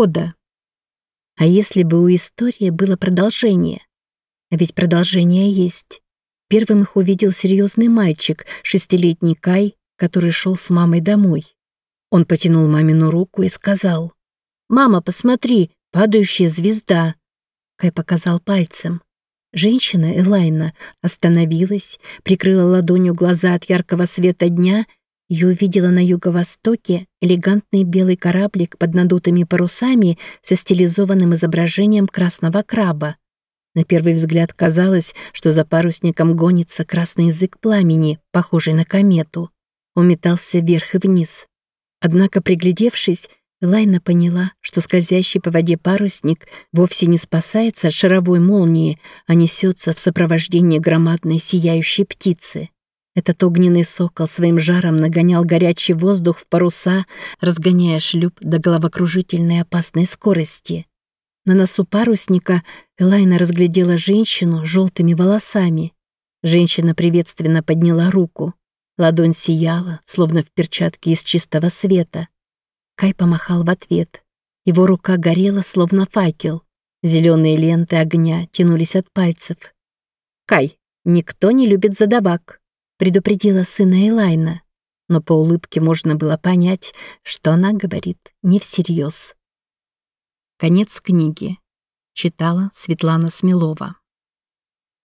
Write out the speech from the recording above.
года. А если бы у истории было продолжение? А ведь продолжение есть. Первым их увидел серьезный мальчик, шестилетний Кай, который шел с мамой домой. Он потянул мамину руку и сказал, «Мама, посмотри, падающая звезда!» Кай показал пальцем. Женщина, Элайна, остановилась, прикрыла ладонью глаза от яркого света дня и увидела на юго-востоке элегантный белый кораблик под надутыми парусами со стилизованным изображением красного краба. На первый взгляд казалось, что за парусником гонится красный язык пламени, похожий на комету. Он метался вверх и вниз. Однако, приглядевшись, Лайна поняла, что скользящий по воде парусник вовсе не спасается от шаровой молнии, а несется в сопровождении громадной сияющей птицы. Этот огненный сокол своим жаром нагонял горячий воздух в паруса, разгоняя шлюп до головокружительной опасной скорости. На носу парусника Элайна разглядела женщину с желтыми волосами. Женщина приветственно подняла руку. Ладонь сияла, словно в перчатке из чистого света. Кай помахал в ответ. Его рука горела, словно факел. Зеленые ленты огня тянулись от пальцев. «Кай, никто не любит задавак», — предупредила сына Элайна. Но по улыбке можно было понять, что она говорит не всерьез. Конец книги. Читала Светлана Смелова.